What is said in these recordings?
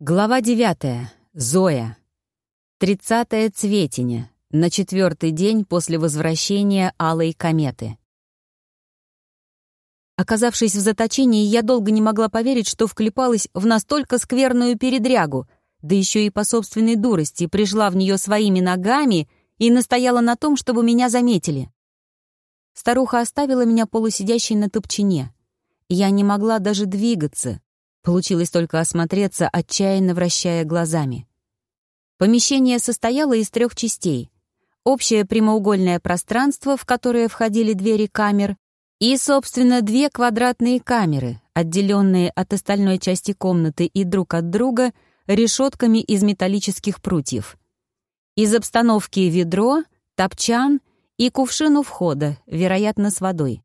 Глава девятая. Зоя. Тридцатое цветение. На четвертый день после возвращения Алой кометы. Оказавшись в заточении, я долго не могла поверить, что вклепалась в настолько скверную передрягу, да еще и по собственной дурости пришла в нее своими ногами и настояла на том, чтобы меня заметили. Старуха оставила меня полусидящей на топчине. Я не могла даже двигаться, Получилось только осмотреться, отчаянно вращая глазами. Помещение состояло из трех частей. Общее прямоугольное пространство, в которое входили двери камер, и, собственно, две квадратные камеры, отделенные от остальной части комнаты и друг от друга решетками из металлических прутьев. Из обстановки ведро, топчан и кувшин у входа, вероятно, с водой.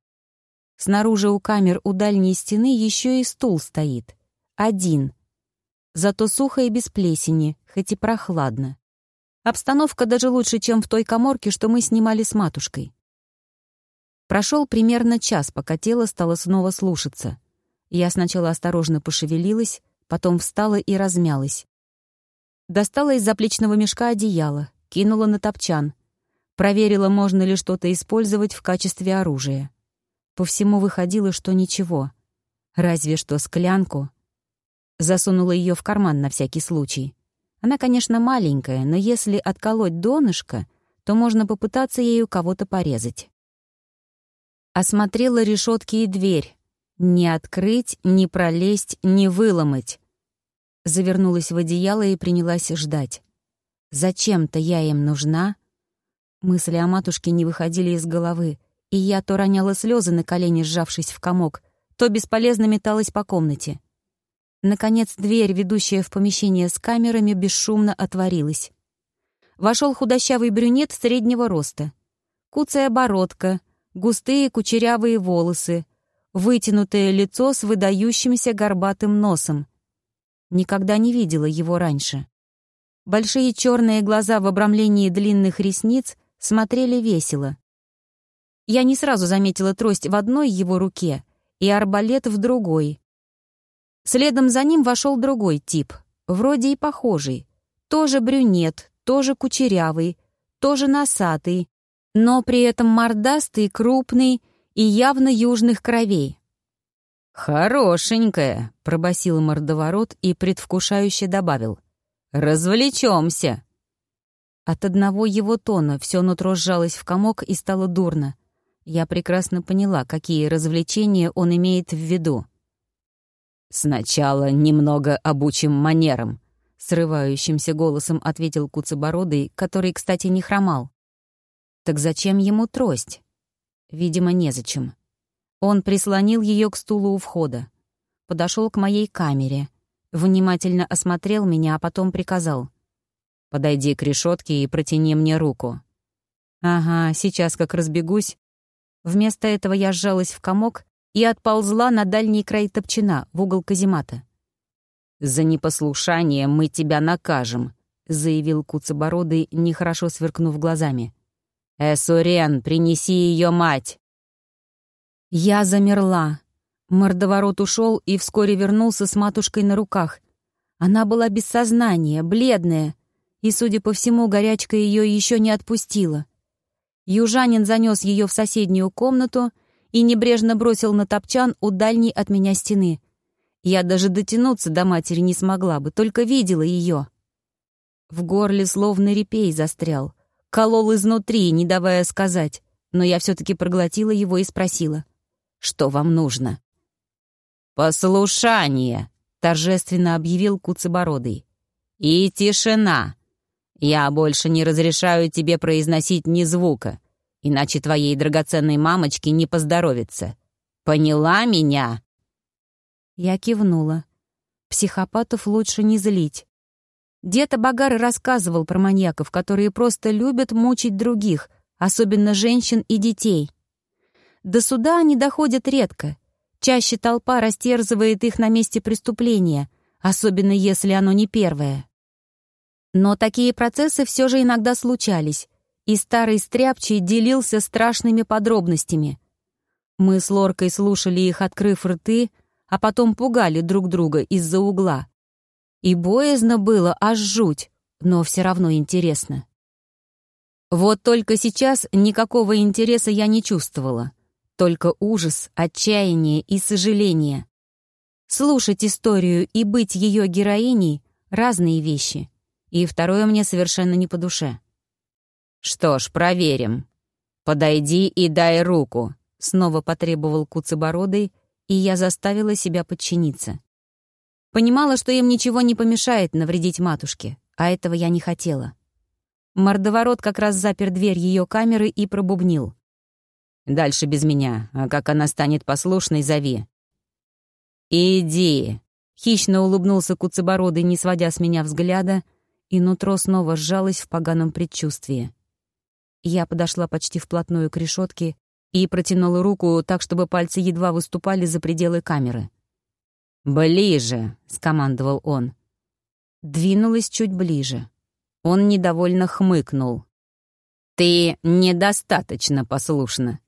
Снаружи у камер у дальней стены еще и стул стоит. Один. Зато сухо и без плесени, хоть и прохладно. Обстановка даже лучше, чем в той коморке, что мы снимали с матушкой. Прошел примерно час, пока тело стало снова слушаться. Я сначала осторожно пошевелилась, потом встала и размялась. Достала из заплечного мешка одеяло, кинула на топчан. Проверила, можно ли что-то использовать в качестве оружия. По всему выходило, что ничего. Разве что склянку Засунула ее в карман на всякий случай. Она, конечно, маленькая, но если отколоть донышко, то можно попытаться ею кого-то порезать. Осмотрела решетки и дверь. Не открыть, не пролезть, не выломать. Завернулась в одеяло и принялась ждать. Зачем-то я им нужна? Мысли о матушке не выходили из головы, и я то роняла слезы на колени, сжавшись в комок, то бесполезно металась по комнате. Наконец, дверь, ведущая в помещение с камерами, бесшумно отворилась. Вошел худощавый брюнет среднего роста. Куцая бородка, густые кучерявые волосы, вытянутое лицо с выдающимся горбатым носом. Никогда не видела его раньше. Большие черные глаза в обрамлении длинных ресниц смотрели весело. Я не сразу заметила трость в одной его руке и арбалет в другой. Следом за ним вошел другой тип, вроде и похожий. Тоже брюнет, тоже кучерявый, тоже носатый, но при этом мордастый, крупный и явно южных кровей. «Хорошенькая», — пробасил мордоворот и предвкушающе добавил. «Развлечемся». От одного его тона все нутро сжалось в комок и стало дурно. Я прекрасно поняла, какие развлечения он имеет в виду. «Сначала немного обучим манерам», — срывающимся голосом ответил Куцебородый, который, кстати, не хромал. «Так зачем ему трость?» «Видимо, незачем». Он прислонил ее к стулу у входа. Подошел к моей камере. Внимательно осмотрел меня, а потом приказал. «Подойди к решетке и протяни мне руку». «Ага, сейчас как разбегусь». Вместо этого я сжалась в комок и отползла на дальний край топчина, в угол каземата. «За непослушание мы тебя накажем», — заявил Куцебородый, нехорошо сверкнув глазами. «Эсурен, принеси ее мать!» Я замерла. Мордоворот ушел и вскоре вернулся с матушкой на руках. Она была без сознания, бледная, и, судя по всему, горячка ее еще не отпустила. Южанин занес ее в соседнюю комнату — и небрежно бросил на топчан у дальней от меня стены. Я даже дотянуться до матери не смогла бы, только видела ее. В горле словно репей застрял, колол изнутри, не давая сказать, но я все-таки проглотила его и спросила, «Что вам нужно?» «Послушание», — торжественно объявил Куцебородый. «И тишина. Я больше не разрешаю тебе произносить ни звука иначе твоей драгоценной мамочке не поздоровится. Поняла меня?» Я кивнула. Психопатов лучше не злить. Дед Абагар рассказывал про маньяков, которые просто любят мучить других, особенно женщин и детей. До суда они доходят редко. Чаще толпа растерзывает их на месте преступления, особенно если оно не первое. Но такие процессы все же иногда случались, и старый стряпчий делился страшными подробностями. Мы с Лоркой слушали их, открыв рты, а потом пугали друг друга из-за угла. И боязно было, аж жуть, но все равно интересно. Вот только сейчас никакого интереса я не чувствовала. Только ужас, отчаяние и сожаление. Слушать историю и быть ее героиней — разные вещи. И второе мне совершенно не по душе. «Что ж, проверим. Подойди и дай руку», — снова потребовал Куцебородый, и я заставила себя подчиниться. Понимала, что им ничего не помешает навредить матушке, а этого я не хотела. Мордоворот как раз запер дверь ее камеры и пробубнил. Дальше без меня, а как она станет послушной, зови. «Иди!» — хищно улыбнулся Куцебородый, не сводя с меня взгляда, и нутро снова сжалось в поганом предчувствии. Я подошла почти вплотную к решетке и протянула руку так, чтобы пальцы едва выступали за пределы камеры. «Ближе!» — скомандовал он. Двинулась чуть ближе. Он недовольно хмыкнул. «Ты недостаточно послушна.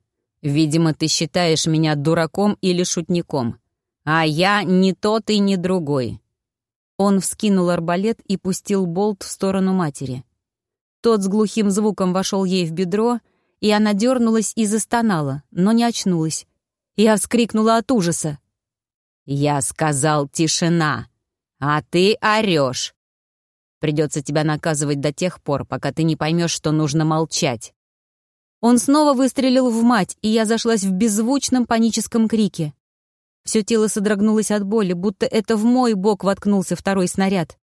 Видимо, ты считаешь меня дураком или шутником. А я не тот и не другой». Он вскинул арбалет и пустил болт в сторону матери. Тот с глухим звуком вошел ей в бедро, и она дернулась и застонала, но не очнулась. Я вскрикнула от ужаса. «Я сказал тишина, а ты орешь. Придется тебя наказывать до тех пор, пока ты не поймешь, что нужно молчать». Он снова выстрелил в мать, и я зашлась в беззвучном паническом крике. Все тело содрогнулось от боли, будто это в мой бок воткнулся второй снаряд.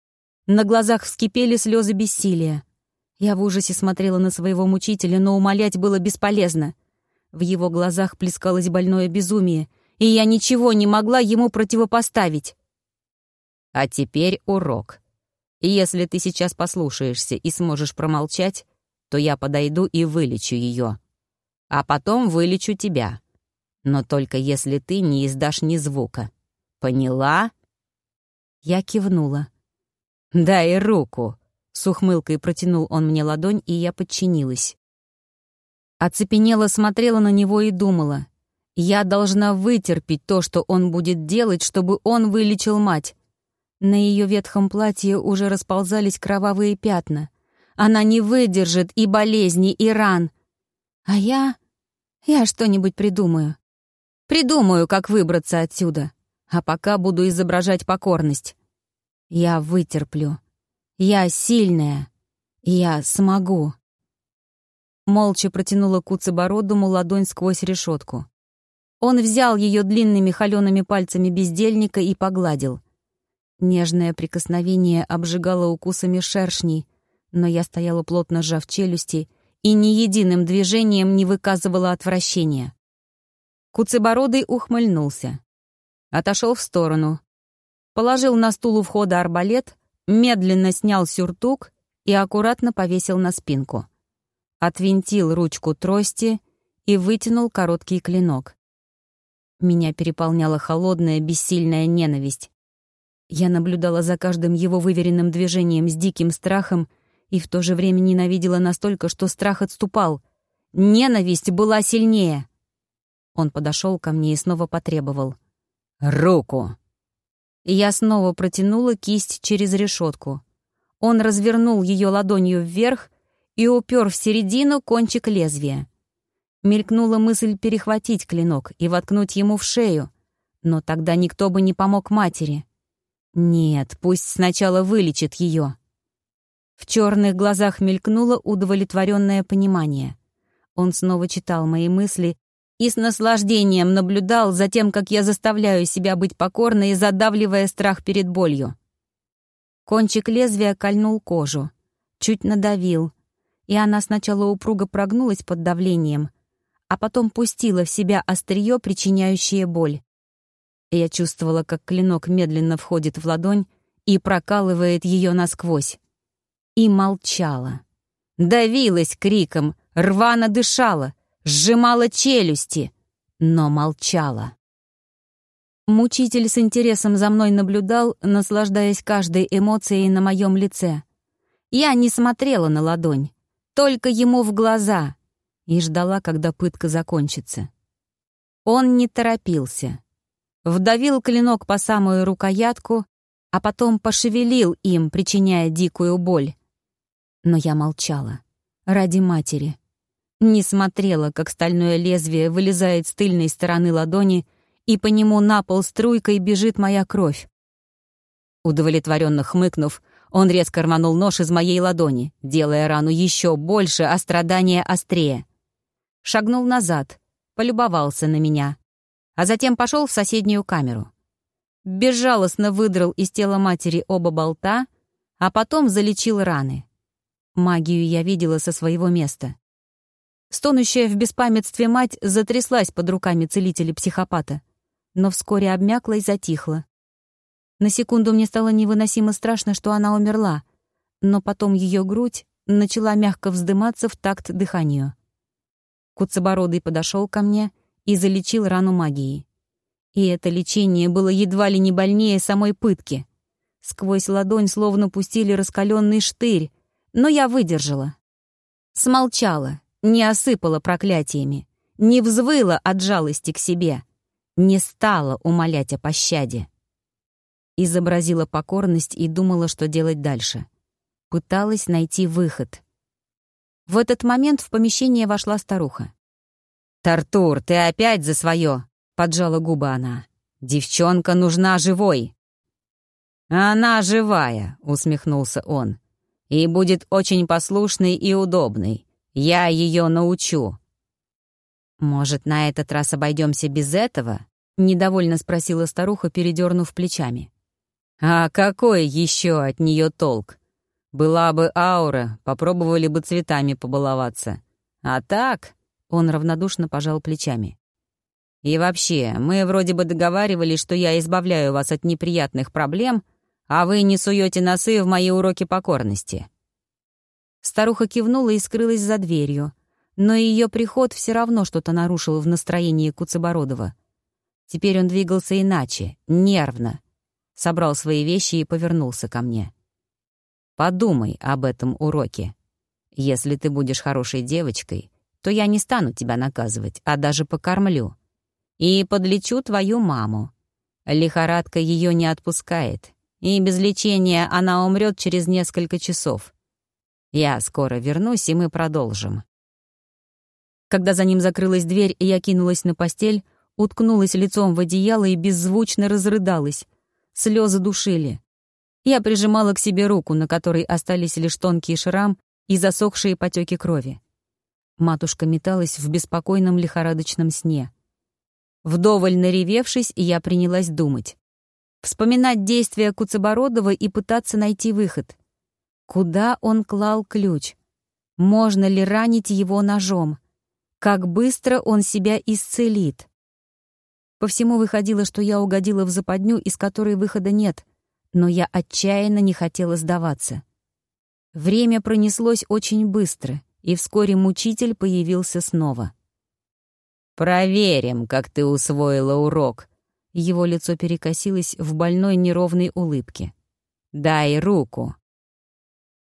На глазах вскипели слезы бессилия. Я в ужасе смотрела на своего мучителя, но умолять было бесполезно. В его глазах плескалось больное безумие, и я ничего не могла ему противопоставить. А теперь урок. Если ты сейчас послушаешься и сможешь промолчать, то я подойду и вылечу ее. А потом вылечу тебя. Но только если ты не издашь ни звука. Поняла?» Я кивнула. «Дай руку!» С ухмылкой протянул он мне ладонь, и я подчинилась. Оцепенела, смотрела на него и думала. Я должна вытерпеть то, что он будет делать, чтобы он вылечил мать. На ее ветхом платье уже расползались кровавые пятна. Она не выдержит и болезни, и ран. А я... Я что-нибудь придумаю. Придумаю, как выбраться отсюда. А пока буду изображать покорность. Я вытерплю. Я сильная. Я смогу. Молча протянула Куцебородому ладонь сквозь решетку. Он взял ее длинными холеными пальцами бездельника и погладил. Нежное прикосновение обжигало укусами шершней, но я стояла плотно сжав челюсти и ни единым движением не выказывала отвращения. Куцебородый ухмыльнулся. Отошел в сторону. Положил на стул у входа арбалет, медленно снял сюртук и аккуратно повесил на спинку. Отвинтил ручку трости и вытянул короткий клинок. Меня переполняла холодная, бессильная ненависть. Я наблюдала за каждым его выверенным движением с диким страхом и в то же время ненавидела настолько, что страх отступал. Ненависть была сильнее. Он подошел ко мне и снова потребовал. «Руку!» Я снова протянула кисть через решетку. Он развернул ее ладонью вверх и упер в середину кончик лезвия. Мелькнула мысль перехватить клинок и воткнуть ему в шею, но тогда никто бы не помог матери. Нет, пусть сначала вылечит ее. В черных глазах мелькнуло удовлетворенное понимание. Он снова читал мои мысли и с наслаждением наблюдал за тем, как я заставляю себя быть покорной, задавливая страх перед болью. Кончик лезвия кольнул кожу, чуть надавил, и она сначала упруго прогнулась под давлением, а потом пустила в себя острие, причиняющее боль. Я чувствовала, как клинок медленно входит в ладонь и прокалывает ее насквозь и молчала. Давилась криком, рвано дышала, сжимала челюсти, но молчала. Мучитель с интересом за мной наблюдал, наслаждаясь каждой эмоцией на моем лице. Я не смотрела на ладонь, только ему в глаза, и ждала, когда пытка закончится. Он не торопился. Вдавил клинок по самую рукоятку, а потом пошевелил им, причиняя дикую боль. Но я молчала. Ради матери. Не смотрела, как стальное лезвие вылезает с тыльной стороны ладони, и по нему на пол струйкой бежит моя кровь. Удовлетворенно хмыкнув, он резко рванул нож из моей ладони, делая рану еще больше, а страдания острее. Шагнул назад, полюбовался на меня, а затем пошел в соседнюю камеру. Безжалостно выдрал из тела матери оба болта, а потом залечил раны. Магию я видела со своего места. Стонущая в беспамятстве мать затряслась под руками целителя-психопата, но вскоре обмякла и затихла. На секунду мне стало невыносимо страшно, что она умерла, но потом ее грудь начала мягко вздыматься в такт дыханию. Куцебородый подошел ко мне и залечил рану магией. И это лечение было едва ли не больнее самой пытки. Сквозь ладонь словно пустили раскаленный штырь, но я выдержала. Смолчала, не осыпала проклятиями, не взвыла от жалости к себе, не стала умолять о пощаде. Изобразила покорность и думала, что делать дальше. Пыталась найти выход. В этот момент в помещение вошла старуха. «Тартур, ты опять за свое!» — поджала губы она. «Девчонка нужна живой!» «Она живая!» — усмехнулся он. «И будет очень послушной и удобной. Я ее научу». «Может, на этот раз обойдемся без этого?» — недовольно спросила старуха, передернув плечами. А какой еще от нее толк? Была бы аура, попробовали бы цветами побаловаться. А так, он равнодушно пожал плечами. И вообще, мы вроде бы договаривались, что я избавляю вас от неприятных проблем, а вы не суете носы в мои уроки покорности. Старуха кивнула и скрылась за дверью, но ее приход все равно что-то нарушил в настроении Куцебородова. Теперь он двигался иначе, нервно, собрал свои вещи и повернулся ко мне. «Подумай об этом уроке. Если ты будешь хорошей девочкой, то я не стану тебя наказывать, а даже покормлю. И подлечу твою маму. Лихорадка ее не отпускает, и без лечения она умрет через несколько часов. Я скоро вернусь, и мы продолжим». Когда за ним закрылась дверь, и я кинулась на постель, уткнулась лицом в одеяло и беззвучно разрыдалась, Слезы душили. Я прижимала к себе руку, на которой остались лишь тонкий шрам и засохшие потеки крови. Матушка металась в беспокойном лихорадочном сне. Вдоволь наревевшись, я принялась думать. Вспоминать действия Куцебородова и пытаться найти выход. Куда он клал ключ? Можно ли ранить его ножом? Как быстро он себя исцелит? По всему выходило, что я угодила в западню, из которой выхода нет, но я отчаянно не хотела сдаваться. Время пронеслось очень быстро, и вскоре мучитель появился снова. «Проверим, как ты усвоила урок». Его лицо перекосилось в больной неровной улыбке. «Дай руку».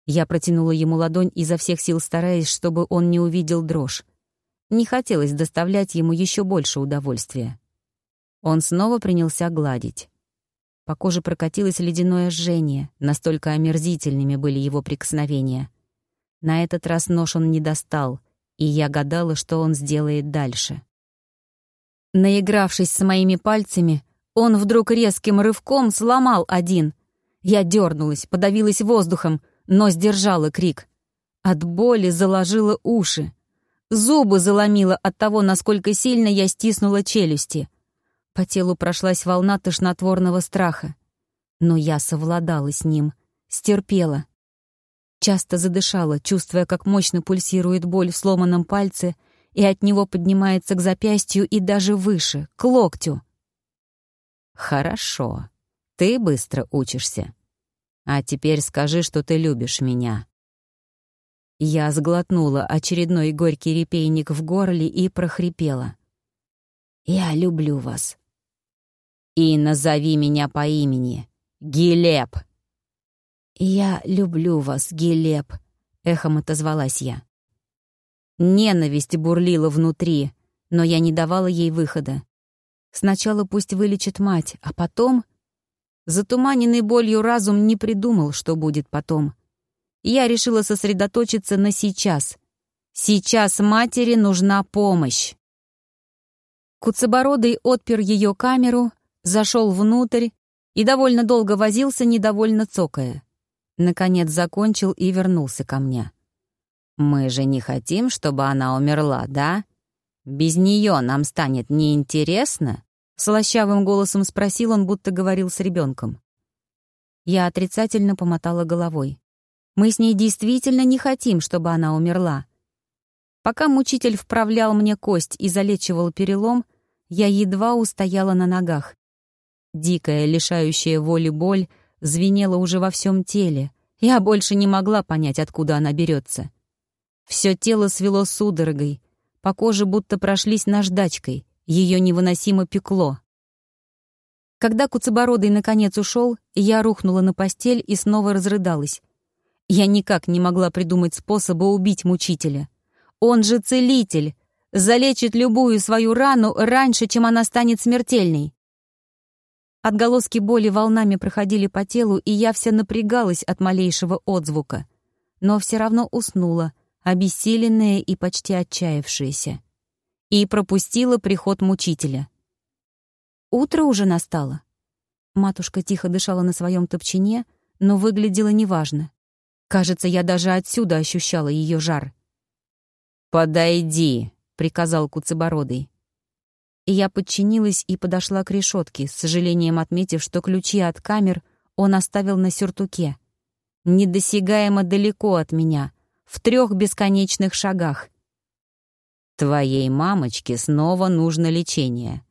Я протянула ему ладонь изо всех сил, стараясь, чтобы он не увидел дрожь. Не хотелось доставлять ему еще больше удовольствия. Он снова принялся гладить. По коже прокатилось ледяное жжение, настолько омерзительными были его прикосновения. На этот раз нож он не достал, и я гадала, что он сделает дальше. Наигравшись с моими пальцами, он вдруг резким рывком сломал один. Я дернулась, подавилась воздухом, но сдержала крик. От боли заложила уши. Зубы заломило от того, насколько сильно я стиснула челюсти — по телу прошлась волна тошнотворного страха. Но я совладала с ним, стерпела. Часто задышала, чувствуя, как мощно пульсирует боль в сломанном пальце, и от него поднимается к запястью и даже выше, к локтю. «Хорошо, ты быстро учишься. А теперь скажи, что ты любишь меня». Я сглотнула очередной горький репейник в горле и прохрипела. «Я люблю вас. И назови меня по имени. Гилеп!» «Я люблю вас, Гилеп», — эхом отозвалась я. Ненависть бурлила внутри, но я не давала ей выхода. Сначала пусть вылечит мать, а потом... Затуманенный болью разум не придумал, что будет потом. Я решила сосредоточиться на сейчас. Сейчас матери нужна помощь. Куцебородый отпер ее камеру, зашел внутрь и довольно долго возился, недовольно цокая. Наконец закончил и вернулся ко мне. «Мы же не хотим, чтобы она умерла, да? Без нее нам станет неинтересно?» Слащавым голосом спросил он, будто говорил с ребенком. Я отрицательно помотала головой. «Мы с ней действительно не хотим, чтобы она умерла. Пока мучитель вправлял мне кость и залечивал перелом, я едва устояла на ногах. Дикая, лишающая воли боль звенела уже во всем теле. Я больше не могла понять, откуда она берется. Все тело свело судорогой, по коже будто прошлись наждачкой, ее невыносимо пекло. Когда Куцебородый наконец ушел, я рухнула на постель и снова разрыдалась. Я никак не могла придумать способа убить мучителя. Он же целитель, залечит любую свою рану раньше, чем она станет смертельной. Отголоски боли волнами проходили по телу, и я вся напрягалась от малейшего отзвука. Но все равно уснула, обессиленная и почти отчаявшаяся. И пропустила приход мучителя. Утро уже настало. Матушка тихо дышала на своем топчине, но выглядела неважно. Кажется, я даже отсюда ощущала ее жар. «Подойди», — приказал Куцебородый и я подчинилась и подошла к решетке, с сожалением отметив, что ключи от камер он оставил на сюртуке. Недосягаемо далеко от меня, в трех бесконечных шагах. Твоей мамочке снова нужно лечение.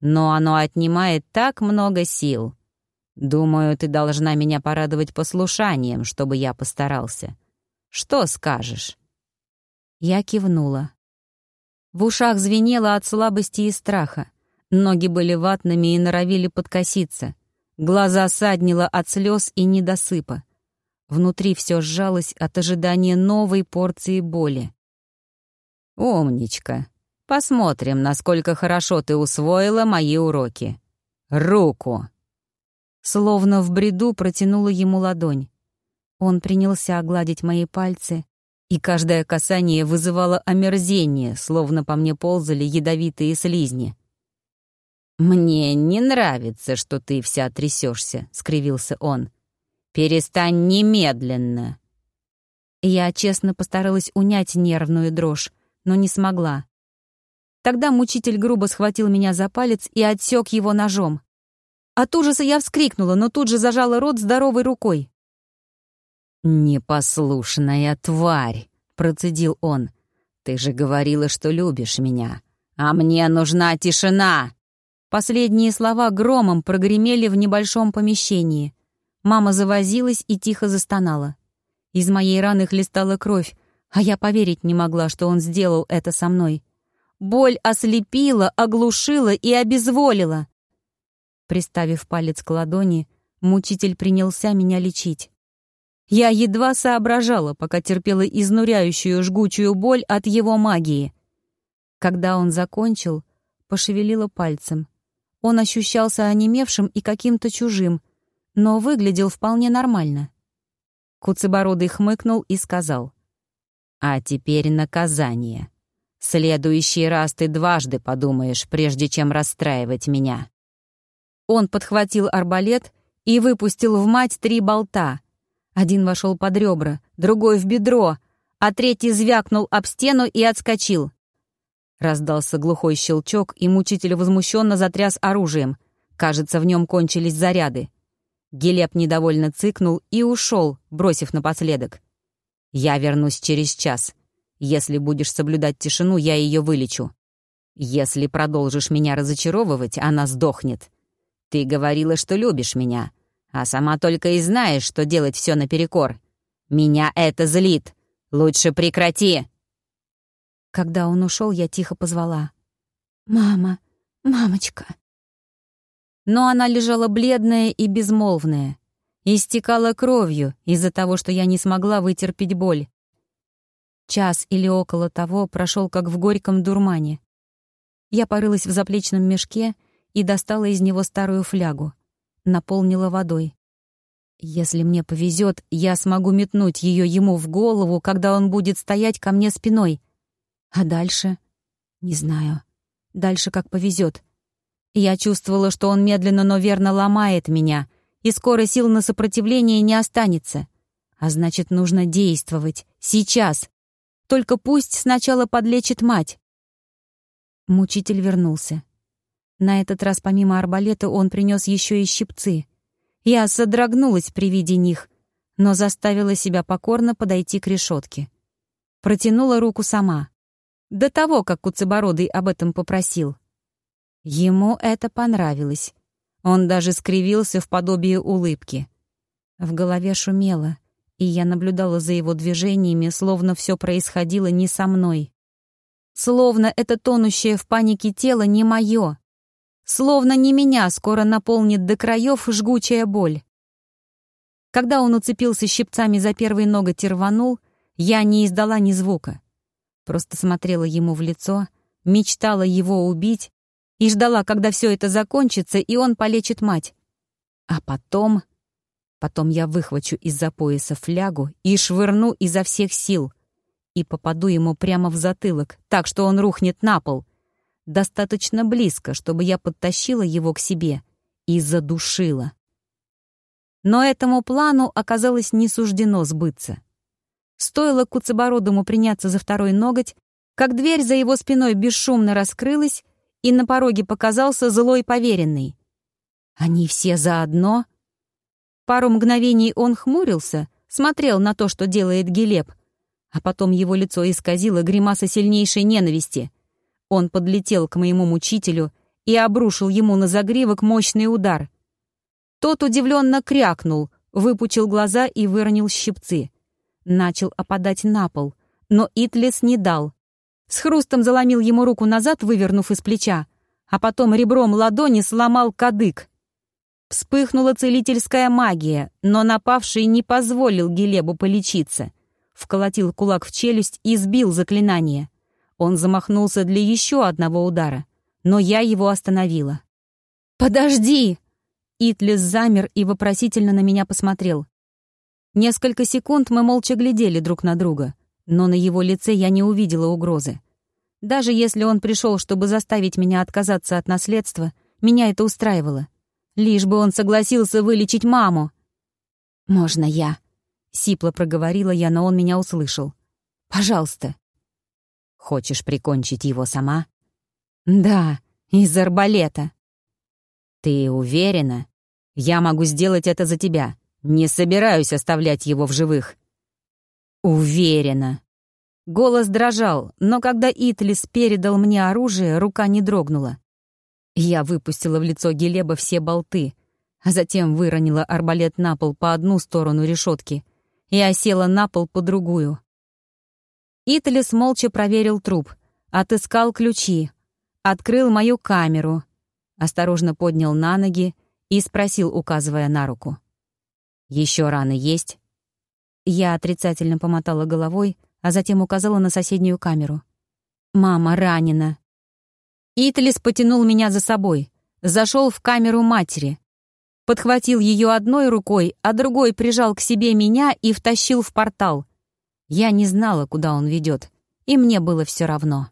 Но оно отнимает так много сил. Думаю, ты должна меня порадовать послушанием, чтобы я постарался. Что скажешь?» Я кивнула. В ушах звенело от слабости и страха. Ноги были ватными и норовили подкоситься. Глаза саднило от слез и недосыпа. Внутри все сжалось от ожидания новой порции боли. «Умничка. Посмотрим, насколько хорошо ты усвоила мои уроки. Руку!» Словно в бреду протянула ему ладонь. Он принялся огладить мои пальцы, и каждое касание вызывало омерзение, словно по мне ползали ядовитые слизни. «Мне не нравится, что ты вся трясешься», — скривился он. «Перестань немедленно». Я честно постаралась унять нервную дрожь, но не смогла. Тогда мучитель грубо схватил меня за палец и отсек его ножом. От ужаса я вскрикнула, но тут же зажала рот здоровой рукой. «Непослушная тварь!» — процедил он. «Ты же говорила, что любишь меня. А мне нужна тишина!» Последние слова громом прогремели в небольшом помещении. Мама завозилась и тихо застонала. Из моей раны хлестала кровь, а я поверить не могла, что он сделал это со мной. Боль ослепила, оглушила и обезволила. Приставив палец к ладони, мучитель принялся меня лечить. Я едва соображала, пока терпела изнуряющую жгучую боль от его магии. Когда он закончил, пошевелила пальцем. Он ощущался онемевшим и каким-то чужим, но выглядел вполне нормально. Куцебородый хмыкнул и сказал. «А теперь наказание. Следующий раз ты дважды подумаешь, прежде чем расстраивать меня». Он подхватил арбалет и выпустил в мать три болта, один вошел под ребра, другой в бедро, а третий звякнул об стену и отскочил. Раздался глухой щелчок, и мучитель возмущенно затряс оружием. Кажется, в нем кончились заряды. Гелеп недовольно цыкнул и ушел, бросив напоследок. «Я вернусь через час. Если будешь соблюдать тишину, я ее вылечу. Если продолжишь меня разочаровывать, она сдохнет. Ты говорила, что любишь меня а сама только и знаешь, что делать все наперекор. Меня это злит. Лучше прекрати!» Когда он ушел, я тихо позвала. «Мама, мамочка!» Но она лежала бледная и безмолвная, истекала кровью из-за того, что я не смогла вытерпеть боль. Час или около того прошел как в горьком дурмане. Я порылась в заплечном мешке и достала из него старую флягу — наполнила водой. Если мне повезет, я смогу метнуть ее ему в голову, когда он будет стоять ко мне спиной. А дальше? Не знаю. Дальше как повезет. Я чувствовала, что он медленно, но верно ломает меня, и скоро сил на сопротивление не останется. А значит, нужно действовать. Сейчас. Только пусть сначала подлечит мать. Мучитель вернулся. На этот раз помимо арбалета он принес еще и щипцы. Я содрогнулась при виде них, но заставила себя покорно подойти к решетке. Протянула руку сама. До того, как Куцебородый об этом попросил. Ему это понравилось. Он даже скривился в подобие улыбки. В голове шумело, и я наблюдала за его движениями, словно все происходило не со мной. Словно это тонущее в панике тело не мое. Словно не меня скоро наполнит до краев жгучая боль. Когда он уцепился щипцами за первый ноготь и рванул, я не издала ни звука. Просто смотрела ему в лицо, мечтала его убить и ждала, когда все это закончится, и он полечит мать. А потом... Потом я выхвачу из-за пояса флягу и швырну изо всех сил — и попаду ему прямо в затылок, так что он рухнет на пол. Достаточно близко, чтобы я подтащила его к себе и задушила. Но этому плану оказалось не суждено сбыться. Стоило Куцебородому приняться за второй ноготь, как дверь за его спиной бесшумно раскрылась, и на пороге показался злой поверенный. Они все заодно? Пару мгновений он хмурился, смотрел на то, что делает Гелеб — а потом его лицо исказило гримаса сильнейшей ненависти. Он подлетел к моему мучителю и обрушил ему на загривок мощный удар. Тот удивленно крякнул, выпучил глаза и выронил щипцы. Начал опадать на пол, но Итлес не дал. С хрустом заломил ему руку назад, вывернув из плеча, а потом ребром ладони сломал кадык. Вспыхнула целительская магия, но напавший не позволил Гелебу полечиться — вколотил кулак в челюсть и сбил заклинание. Он замахнулся для еще одного удара, но я его остановила. «Подожди!» Итлис замер и вопросительно на меня посмотрел. Несколько секунд мы молча глядели друг на друга, но на его лице я не увидела угрозы. Даже если он пришел, чтобы заставить меня отказаться от наследства, меня это устраивало. Лишь бы он согласился вылечить маму. «Можно я?» Сипло проговорила я, но он меня услышал. «Пожалуйста». «Хочешь прикончить его сама?» «Да, из арбалета». «Ты уверена? Я могу сделать это за тебя. Не собираюсь оставлять его в живых». «Уверена». Голос дрожал, но когда Итлис передал мне оружие, рука не дрогнула. Я выпустила в лицо Гелеба все болты, а затем выронила арбалет на пол по одну сторону решетки — и осела на пол по другую. Италис молча проверил труп, отыскал ключи, открыл мою камеру, осторожно поднял на ноги и спросил, указывая на руку. «Еще раны есть?» Я отрицательно помотала головой, а затем указала на соседнюю камеру. «Мама ранена». Италис потянул меня за собой, зашел в камеру матери, подхватил ее одной рукой, а другой прижал к себе меня и втащил в портал. Я не знала, куда он ведет, и мне было все равно.